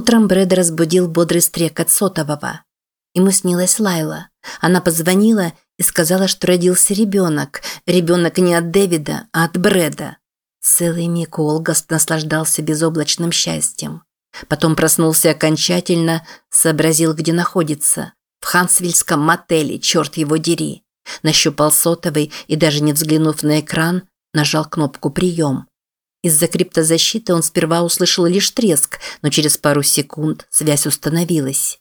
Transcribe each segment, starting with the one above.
Утром Брэда разбудил бодрый стрекот сотового. Ему снилась Лайла. Она позвонила и сказала, что родился ребенок. Ребенок не от Дэвида, а от Брэда. Целый миг Олгаст наслаждался безоблачным счастьем. Потом проснулся окончательно, сообразил, где находится. В Хансвильском мотеле, черт его дери. Нащупал сотовый и, даже не взглянув на экран, нажал кнопку «Прием». Из-за криптозащиты он сперва услышал лишь треск, но через пару секунд связь установилась.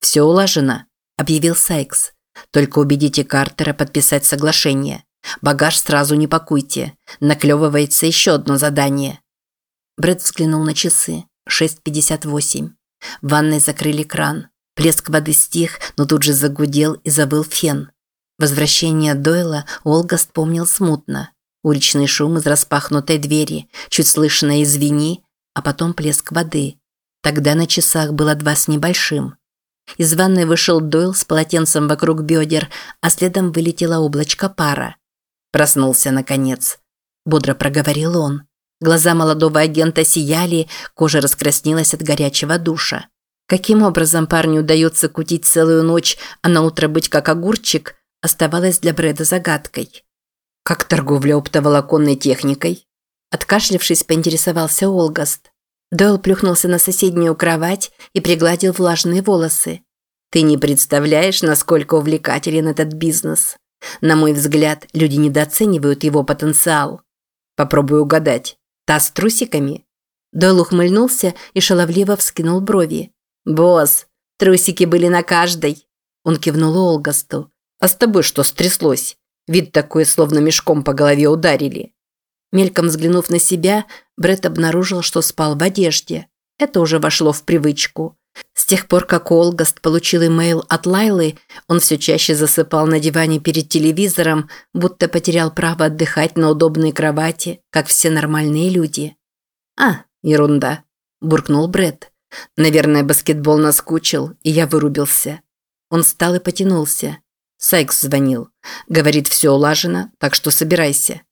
«Все улажено», – объявил Сайкс. «Только убедите Картера подписать соглашение. Багаж сразу не пакуйте. Наклевывается еще одно задание». Брэд взглянул на часы. 6.58. В ванной закрыли кран. Плеск воды стих, но тут же загудел и забыл фен. Возвращение Дойла Олгаст помнил смутно. Уличный шум из распахнутой двери, чуть слышно «извини», а потом плеск воды. Тогда на часах было два с небольшим. Из ванной вышел Дойл с полотенцем вокруг бедер, а следом вылетело облачко пара. Проснулся, наконец. Бодро проговорил он. Глаза молодого агента сияли, кожа раскраснелась от горячего душа. Каким образом парню удается кутить целую ночь, а на утро быть как огурчик, оставалось для Брэда загадкой. «Как торговля оптоволоконной техникой?» Откашлявшись, поинтересовался Олгаст. Дойл плюхнулся на соседнюю кровать и пригладил влажные волосы. «Ты не представляешь, насколько увлекателен этот бизнес. На мой взгляд, люди недооценивают его потенциал. Попробую угадать. Та с трусиками?» Дойл ухмыльнулся и шаловливо вскинул брови. «Босс, трусики были на каждой!» Он кивнул Олгасту. «А с тобой что стряслось? Вид такой, словно мешком по голове ударили». Мельком взглянув на себя, Бред обнаружил, что спал в одежде. Это уже вошло в привычку. С тех пор, как Олгаст получил имейл от Лайлы, он все чаще засыпал на диване перед телевизором, будто потерял право отдыхать на удобной кровати, как все нормальные люди. «А, ерунда», – буркнул Бред. «Наверное, баскетбол наскучил, и я вырубился». Он встал и потянулся. Сайкс звонил. Говорит, все улажено, так что собирайся.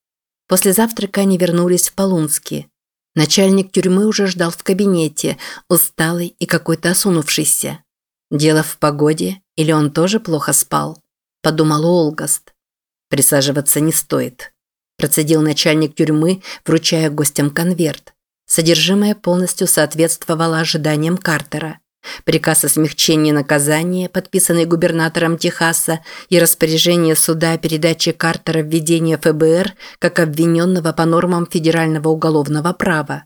После завтрака они вернулись в Полунский. Начальник тюрьмы уже ждал в кабинете, усталый и какой-то осунувшийся. Дело в погоде или он тоже плохо спал? Подумал Олгаст. Присаживаться не стоит. Процедил начальник тюрьмы, вручая гостям конверт. Содержимое полностью соответствовало ожиданиям Картера. Приказ о смягчении наказания, подписанный губернатором Техаса, и распоряжение суда о передаче Картера в ведение ФБР как обвиненного по нормам федерального уголовного права.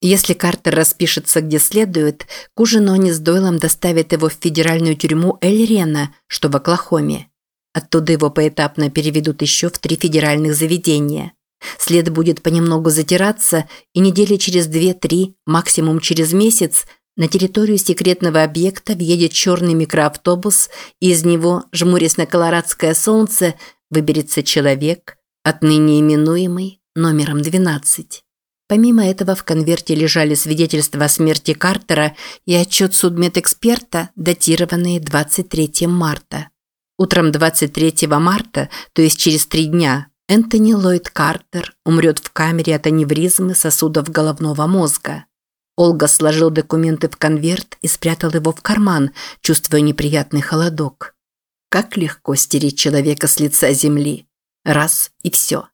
Если Картер распишется где следует, к ужину они с Дойлом доставят его в федеральную тюрьму Эль-Рена, что в Оклахоме. Оттуда его поэтапно переведут еще в три федеральных заведения. След будет понемногу затираться, и недели через две-три, максимум через месяц – на территорию секретного объекта въедет черный микроавтобус, и из него, жмурясь на колорадское солнце, выберется человек, отныне именуемый номером 12. Помимо этого в конверте лежали свидетельства о смерти Картера и отчет судмедэксперта, датированные 23 марта. Утром 23 марта, то есть через три дня, Энтони Ллойд Картер умрет в камере от аневризмы сосудов головного мозга. Олга сложил документы в конверт и спрятал его в карман, чувствуя неприятный холодок. Как легко стереть человека с лица земли. Раз и все.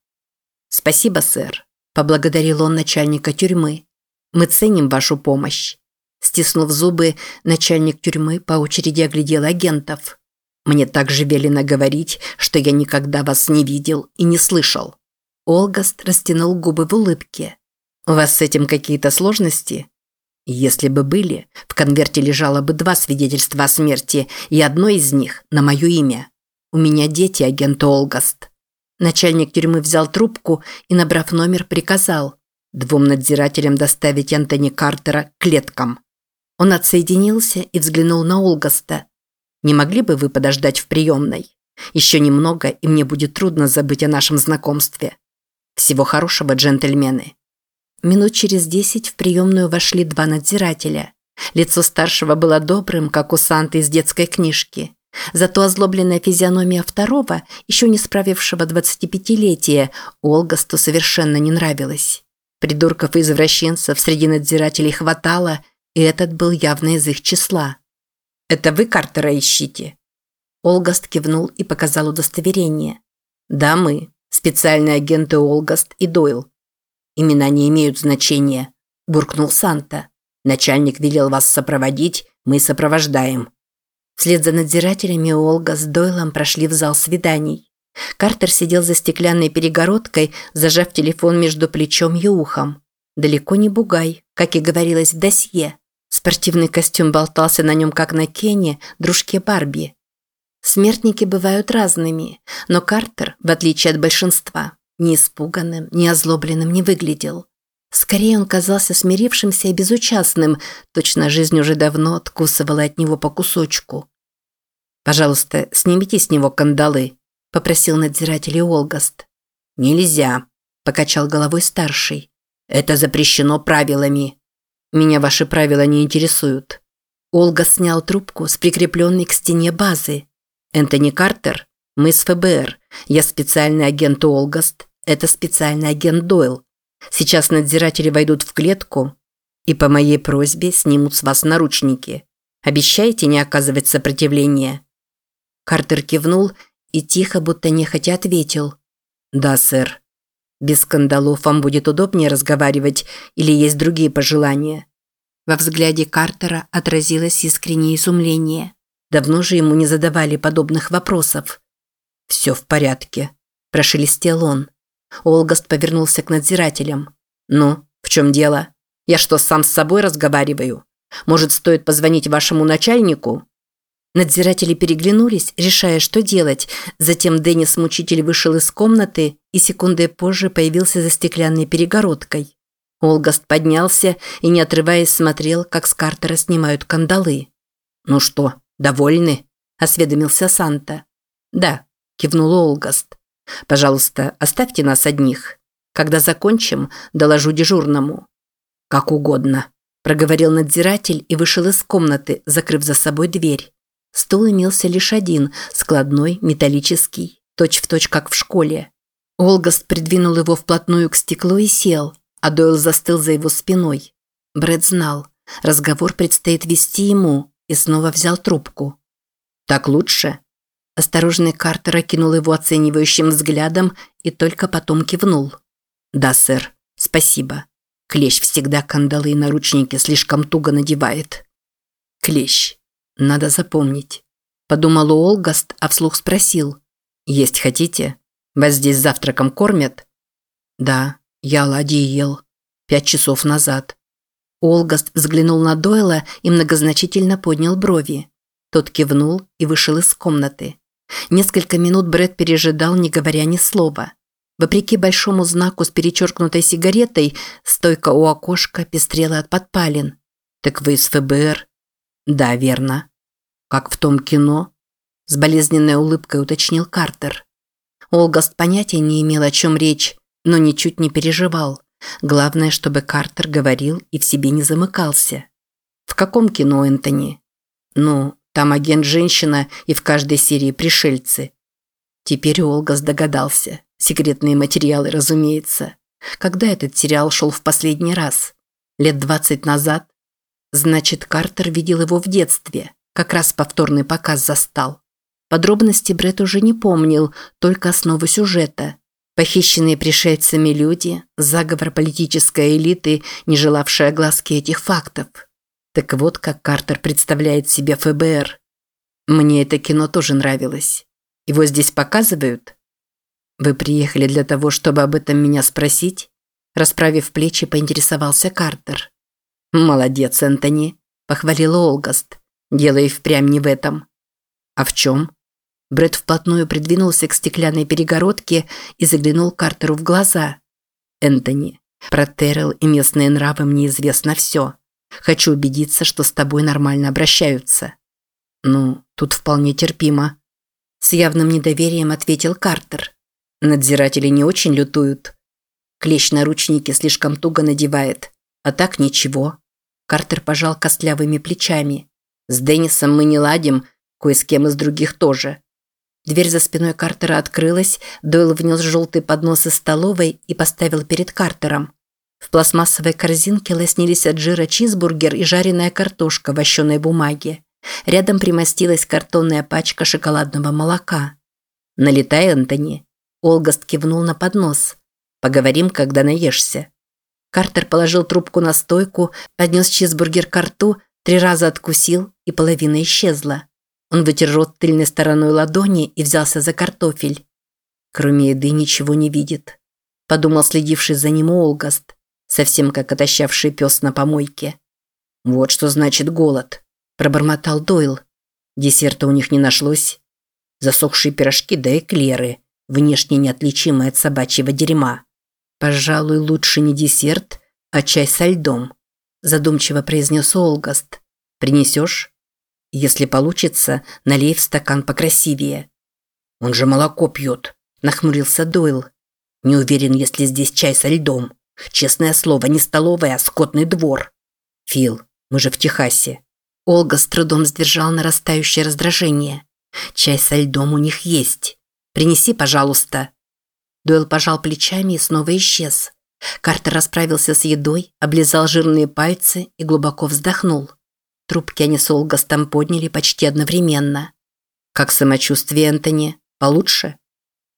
«Спасибо, сэр», – поблагодарил он начальника тюрьмы. «Мы ценим вашу помощь». Стиснув зубы, начальник тюрьмы по очереди оглядел агентов. «Мне также велено говорить, что я никогда вас не видел и не слышал». Олгаст растянул губы в улыбке. «У вас с этим какие-то сложности?» Если бы были, в конверте лежало бы два свидетельства о смерти, и одно из них на мое имя. У меня дети, агент Олгаст. Начальник тюрьмы взял трубку и, набрав номер, приказал двум надзирателям доставить Антони Картера к клеткам. Он отсоединился и взглянул на Олгаста. «Не могли бы вы подождать в приемной? Еще немного, и мне будет трудно забыть о нашем знакомстве. Всего хорошего, джентльмены». Минут через десять в приемную вошли два надзирателя. Лицо старшего было добрым, как у Санты из детской книжки. Зато озлобленная физиономия второго, еще не справившего 25-летия, Олгасту совершенно не нравилась. Придурков и извращенцев среди надзирателей хватало, и этот был явно из их числа. «Это вы Картера ищите?» Олгаст кивнул и показал удостоверение. «Да, мы. Специальные агенты Олгаст и Дойл. Имена не имеют значения», – буркнул Санта. «Начальник велел вас сопроводить, мы сопровождаем». Вслед за надзирателями Олга с Дойлом прошли в зал свиданий. Картер сидел за стеклянной перегородкой, зажав телефон между плечом и ухом. Далеко не бугай, как и говорилось в досье. Спортивный костюм болтался на нем, как на Кене, дружке Барби. Смертники бывают разными, но Картер, в отличие от большинства, ни испуганным, ни озлобленным не выглядел. Скорее он казался смирившимся и безучастным, точно жизнь уже давно откусывала от него по кусочку. «Пожалуйста, снимите с него кандалы», – попросил надзиратель Олгаст. «Нельзя», – покачал головой старший. «Это запрещено правилами». «Меня ваши правила не интересуют». Олга снял трубку с прикрепленной к стене базы. «Энтони Картер? Мы с ФБР. Я специальный агент Олгаст. Это специальный агент Дойл. Сейчас надзиратели войдут в клетку и по моей просьбе снимут с вас наручники. Обещаете не оказывать сопротивления?» Картер кивнул и тихо, будто нехотя ответил. «Да, сэр. Без скандалов вам будет удобнее разговаривать или есть другие пожелания?» Во взгляде Картера отразилось искреннее изумление. Давно же ему не задавали подобных вопросов. «Все в порядке», – прошелестел он. Олгаст повернулся к надзирателям. «Ну, в чем дело? Я что, сам с собой разговариваю? Может, стоит позвонить вашему начальнику?» Надзиратели переглянулись, решая, что делать. Затем Деннис-мучитель вышел из комнаты и секунды позже появился за стеклянной перегородкой. Олгаст поднялся и, не отрываясь, смотрел, как с Картера снимают кандалы. «Ну что, довольны?» – осведомился Санта. «Да», – кивнул Олгаст. «Пожалуйста, оставьте нас одних. Когда закончим, доложу дежурному». «Как угодно», – проговорил надзиратель и вышел из комнаты, закрыв за собой дверь. Стул имелся лишь один, складной, металлический, точь-в-точь, точь, как в школе. Олгаст придвинул его вплотную к стеклу и сел, а Дойл застыл за его спиной. Брэд знал, разговор предстоит вести ему, и снова взял трубку. «Так лучше?» Осторожный Картер окинул его оценивающим взглядом и только потом кивнул. «Да, сэр, спасибо. Клещ всегда кандалы и наручники слишком туго надевает». «Клещ. Надо запомнить. Подумал Олгаст, а вслух спросил. Есть хотите? Вас здесь завтраком кормят? Да, я оладьи ел. Пять часов назад. Олгаст взглянул на Дойла и многозначительно поднял брови. Тот кивнул и вышел из комнаты. Несколько минут Брэд пережидал, не говоря ни слова. Вопреки большому знаку с перечеркнутой сигаретой, стойка у окошка пестрела от подпалин. «Так вы из ФБР?» «Да, верно». «Как в том кино?» – с болезненной улыбкой уточнил Картер. Олгаст понятия не имел, о чем речь, но ничуть не переживал. Главное, чтобы Картер говорил и в себе не замыкался. «В каком кино, Энтони?» «Ну, там агент-женщина и в каждой серии пришельцы». Теперь Олгас догадался. Секретные материалы, разумеется. Когда этот сериал шел в последний раз? Лет двадцать назад? Значит, Картер видел его в детстве. Как раз повторный показ застал. Подробности Бред уже не помнил, только основы сюжета. Похищенные пришельцами люди, заговор политической элиты, не желавшая глазки этих фактов. Так вот, как Картер представляет себе ФБР. Мне это кино тоже нравилось. Его здесь показывают? Вы приехали для того, чтобы об этом меня спросить? Расправив плечи, поинтересовался Картер. «Молодец, Энтони», – похвалил Олгаст. Дело и впрямь не в этом. А в чем? Брэд вплотную придвинулся к стеклянной перегородке и заглянул Картеру в глаза. «Энтони, про Террел и местные нравы мне известно все. Хочу убедиться, что с тобой нормально обращаются». «Ну, тут вполне терпимо». С явным недоверием ответил Картер. «Надзиратели не очень лютуют. Клещ наручники слишком туго надевает. А так ничего». Картер пожал костлявыми плечами. С Деннисом мы не ладим, кое с кем из других тоже. Дверь за спиной Картера открылась, Дойл внес желтый поднос из столовой и поставил перед Картером. В пластмассовой корзинке лоснились от жира чизбургер и жареная картошка в вощеной бумаге. Рядом примостилась картонная пачка шоколадного молока. «Налетай, Энтони!» Олгаст кивнул на поднос. «Поговорим, когда наешься». Картер положил трубку на стойку, поднес чизбургер к рту, три раза откусил, и половина исчезла. Он вытер рот тыльной стороной ладони и взялся за картофель. Кроме еды ничего не видит. Подумал следивший за ним Олгаст, совсем как отощавший пес на помойке. «Вот что значит голод», – пробормотал Дойл. Десерта у них не нашлось. Засохшие пирожки да эклеры, внешне неотличимые от собачьего дерьма. «Пожалуй, лучше не десерт, а чай со льдом», – задумчиво произнес Олгаст. «Принесешь?» «Если получится, налей в стакан покрасивее». «Он же молоко пьет», – нахмурился Дойл. «Не уверен, если здесь чай со льдом. Честное слово, не столовая, а скотный двор». «Фил, мы же в Техасе». Олга с трудом сдержал нарастающее раздражение. «Чай со льдом у них есть. Принеси, пожалуйста». Дойл пожал плечами и снова исчез. Картер расправился с едой, облизал жирные пальцы и глубоко вздохнул. Трубки они с Олгастом подняли почти одновременно. «Как самочувствие, Энтони? Получше?»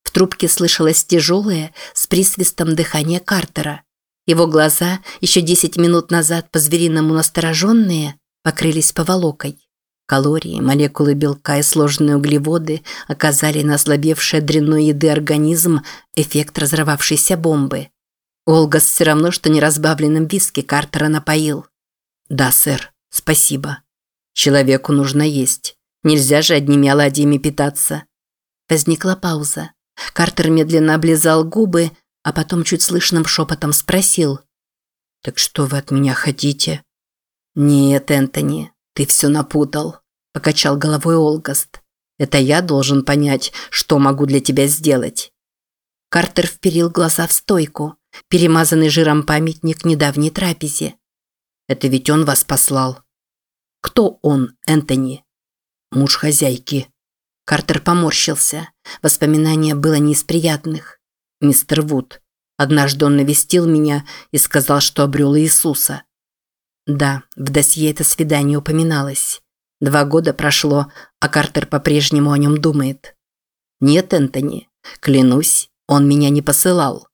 В трубке слышалось тяжелое, с присвистом дыхание Картера. Его глаза, еще десять минут назад по-звериному настороженные, покрылись поволокой. Калории, молекулы белка и сложные углеводы оказали на ослабевший от дрянной еды организм эффект разорвавшейся бомбы. Олгас все равно, что неразбавленным виски Картера напоил. «Да, сэр, спасибо. Человеку нужно есть. Нельзя же одними оладьями питаться». Возникла пауза. Картер медленно облизал губы, а потом чуть слышным шепотом спросил. «Так что вы от меня хотите?» «Нет, Энтони, ты все напутал», – покачал головой Олгаст. «Это я должен понять, что могу для тебя сделать». Картер вперил глаза в стойку, перемазанный жиром памятник недавней трапезе. «Это ведь он вас послал». «Кто он, Энтони?» «Муж хозяйки», Картер поморщился. Воспоминание было не из приятных. Мистер Вуд. Однажды он навестил меня и сказал, что обрел Иисуса. Да, в досье это свидание упоминалось. Два года прошло, а Картер по-прежнему о нем думает. Нет, Энтони, клянусь, он меня не посылал.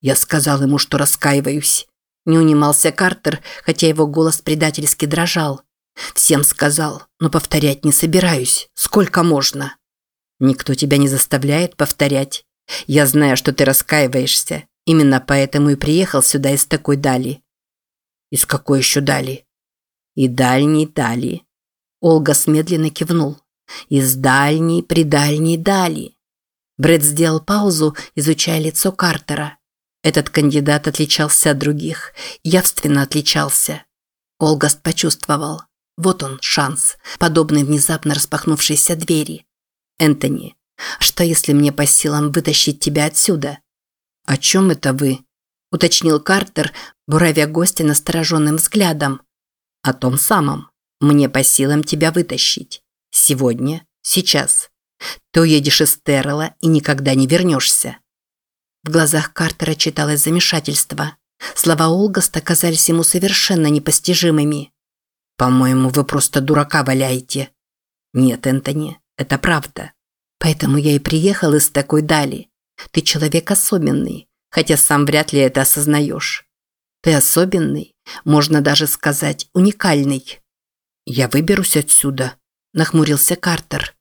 Я сказал ему, что раскаиваюсь. Не унимался Картер, хотя его голос предательски дрожал. Всем сказал, но повторять не собираюсь. Сколько можно? Никто тебя не заставляет повторять. Я знаю, что ты раскаиваешься. Именно поэтому и приехал сюда из такой дали. Из какой еще дали? И дальней дали. Олга медленно кивнул. Из дальней, придальней дали. Брэд сделал паузу, изучая лицо Картера. Этот кандидат отличался от других, явственно отличался. Олгаст почувствовал. Вот он, шанс, подобный внезапно распахнувшейся двери. Энтони, что если мне по силам вытащить тебя отсюда? О чем это вы? Уточнил Картер, буравя гостя настороженным взглядом. О том самом. Мне по силам тебя вытащить. Сегодня, сейчас. Ты уедешь из Террела и никогда не вернешься. В глазах Картера читалось замешательство. Слова Олгаста казались ему совершенно непостижимыми. «По-моему, вы просто дурака валяете». «Нет, Энтони, это правда. Поэтому я и приехал из такой дали. Ты человек особенный, хотя сам вряд ли это осознаешь. Ты особенный, можно даже сказать, уникальный». «Я выберусь отсюда», – нахмурился Картер.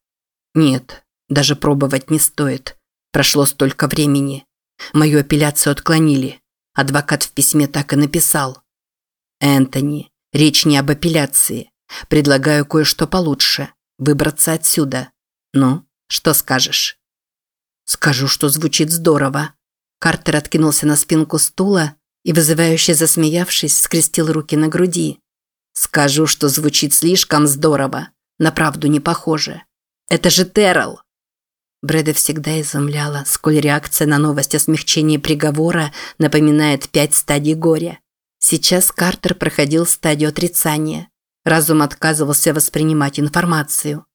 «Нет, даже пробовать не стоит. Прошло столько времени. Мою апелляцию отклонили. Адвокат в письме так и написал. Энтони, Речь не об апелляции. Предлагаю кое-что получше. Выбраться отсюда. Ну, что скажешь? Скажу, что звучит здорово. Картер откинулся на спинку стула и, вызывающе засмеявшись, скрестил руки на груди. Скажу, что звучит слишком здорово. На правду не похоже. Это же Террell. Брэда всегда изумляла, сколь реакция на новость о смягчении приговора напоминает пять стадий горя. Сейчас Картер проходил стадию отрицания. Разум отказывался воспринимать информацию.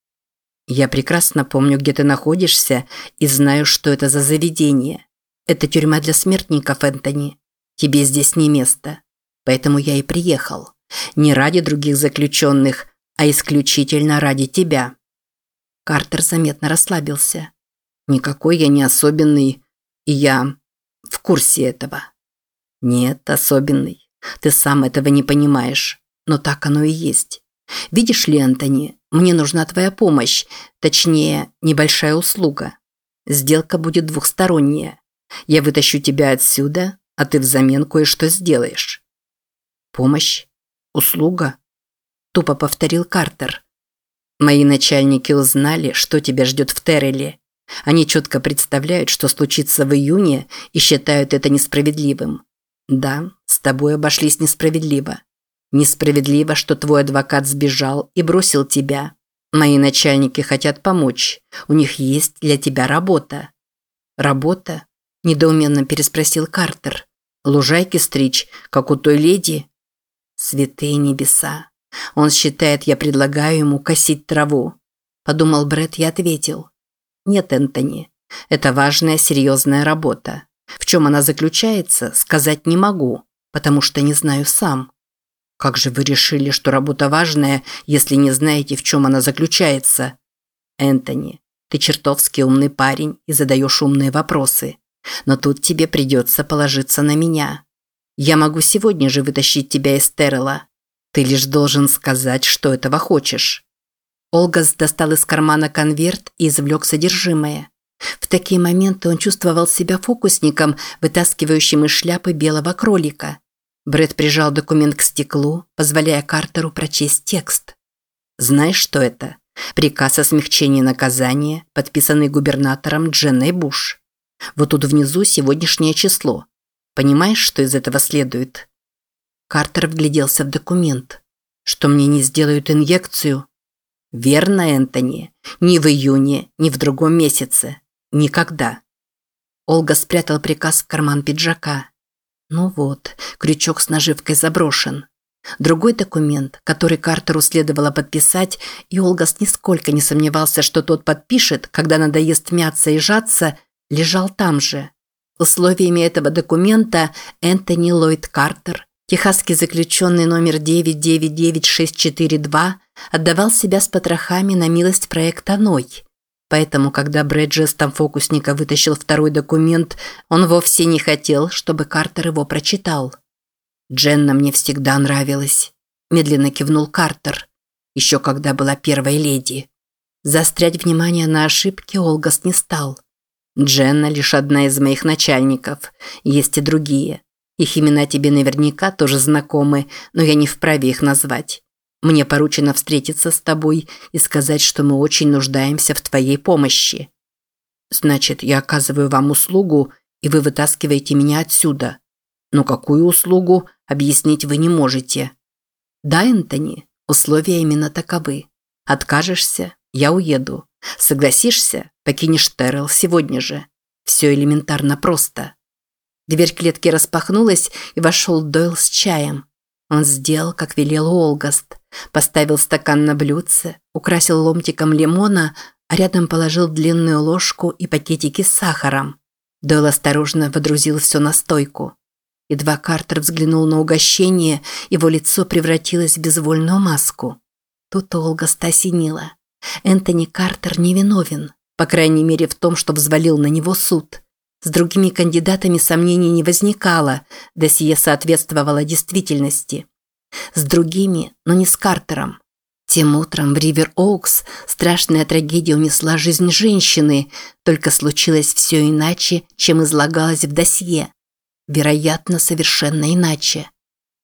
«Я прекрасно помню, где ты находишься, и знаю, что это за заведение. Это тюрьма для смертников, Энтони. Тебе здесь не место. Поэтому я и приехал. Не ради других заключенных, а исключительно ради тебя». Картер заметно расслабился. «Никакой я не особенный, и я в курсе этого». «Нет, особенный. Ты сам этого не понимаешь, но так оно и есть. Видишь ли, Антони, мне нужна твоя помощь, точнее, небольшая услуга. Сделка будет двухсторонняя. Я вытащу тебя отсюда, а ты взамен кое-что сделаешь. Помощь? Услуга? Тупо повторил Картер. Мои начальники узнали, что тебя ждет в Терреле. Они четко представляют, что случится в июне и считают это несправедливым. Да, с тобой обошлись несправедливо. Несправедливо, что твой адвокат сбежал и бросил тебя. Мои начальники хотят помочь. У них есть для тебя работа. Работа? Недоуменно переспросил Картер. Лужайки стричь, как у той леди? Святые небеса. Он считает, я предлагаю ему косить траву. Подумал Бред и ответил. Нет, Энтони. Это важная, серьезная работа. В чем она заключается, сказать не могу, потому что не знаю сам. Как же вы решили, что работа важная, если не знаете, в чем она заключается? Энтони, ты чертовски умный парень и задаешь умные вопросы. Но тут тебе придется положиться на меня. Я могу сегодня же вытащить тебя из Террела. Ты лишь должен сказать, что этого хочешь. Олгас достал из кармана конверт и извлек содержимое. В такие моменты он чувствовал себя фокусником, вытаскивающим из шляпы белого кролика. Брэд прижал документ к стеклу, позволяя Картеру прочесть текст. «Знаешь, что это? Приказ о смягчении наказания, подписанный губернатором Дженной Буш. Вот тут внизу сегодняшнее число. Понимаешь, что из этого следует?» Картер вгляделся в документ. «Что мне не сделают инъекцию?» «Верно, Энтони. Ни в июне, ни в другом месяце. Никогда. Ольга спрятал приказ в карман пиджака. Ну вот, крючок с наживкой заброшен. Другой документ, который Картеру следовало подписать, и Олгас нисколько не сомневался, что тот подпишет, когда надоест мяться и жаться, лежал там же. Условиями этого документа Энтони Ллойд Картер, техасский заключенный номер 999642, отдавал себя с потрохами на милость проекта «Ной», Поэтому, когда Брэд жестом фокусника вытащил второй документ, он вовсе не хотел, чтобы Картер его прочитал. «Дженна мне всегда нравилась», – медленно кивнул Картер. «Еще когда была первой леди». Застрять внимание на ошибке Олгас не стал. «Дженна лишь одна из моих начальников. Есть и другие. Их имена тебе наверняка тоже знакомы, но я не вправе их назвать. Мне поручено встретиться с тобой и сказать, что мы очень нуждаемся в твоей помощи. Значит, я оказываю вам услугу, и вы вытаскиваете меня отсюда. Но какую услугу, объяснить вы не можете. Да, Энтони, условия именно таковы. Откажешься, я уеду. Согласишься, покинешь Террell сегодня же. Все элементарно просто. Дверь клетки распахнулась, и вошел Дойл с чаем. Он сделал, как велел Олгаст. Поставил стакан на блюдце, украсил ломтиком лимона, а рядом положил длинную ложку и пакетики с сахаром. Дойл осторожно водрузил все на стойку. Едва Картер взглянул на угощение, его лицо превратилось в безвольную маску. Тут Олгаста осенила. Энтони Картер невиновен, по крайней мере в том, что взвалил на него суд. С другими кандидатами сомнений не возникало, досье соответствовало действительности. С другими, но не с Картером. Тем утром в Ривер-Оукс страшная трагедия унесла жизнь женщины, только случилось все иначе, чем излагалось в досье. Вероятно, совершенно иначе.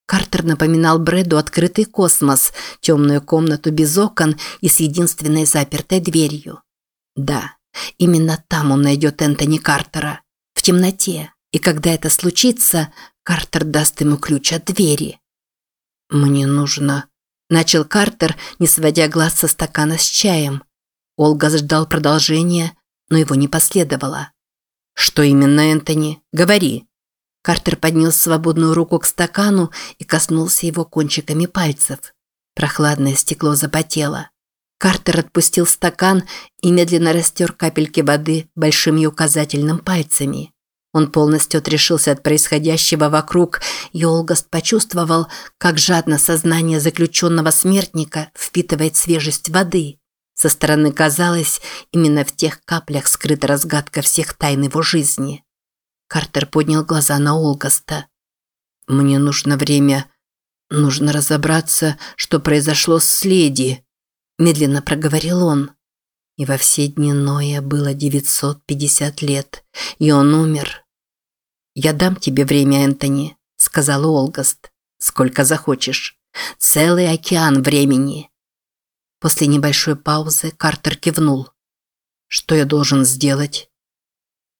Картер напоминал Брэду открытый космос, темную комнату без окон и с единственной запертой дверью. Да, именно там он найдет Энтони Картера темноте, и когда это случится, Картер даст ему ключ от двери. «Мне нужно...» – начал Картер, не сводя глаз со стакана с чаем. Олга ждал продолжения, но его не последовало. «Что именно, Энтони? Говори!» Картер поднес свободную руку к стакану и коснулся его кончиками пальцев. Прохладное стекло запотело. Картер отпустил стакан и медленно растер капельки воды большими указательным пальцами. Он полностью отрешился от происходящего вокруг, и Олгаст почувствовал, как жадно сознание заключенного смертника впитывает свежесть воды. Со стороны казалось, именно в тех каплях скрыта разгадка всех тайн его жизни. Картер поднял глаза на Олгаста. «Мне нужно время. Нужно разобраться, что произошло с Леди», – медленно проговорил он. И во все дни Ноя было 950 лет, и он умер. «Я дам тебе время, Энтони», – сказал Олгаст. «Сколько захочешь. Целый океан времени». После небольшой паузы Картер кивнул. «Что я должен сделать?»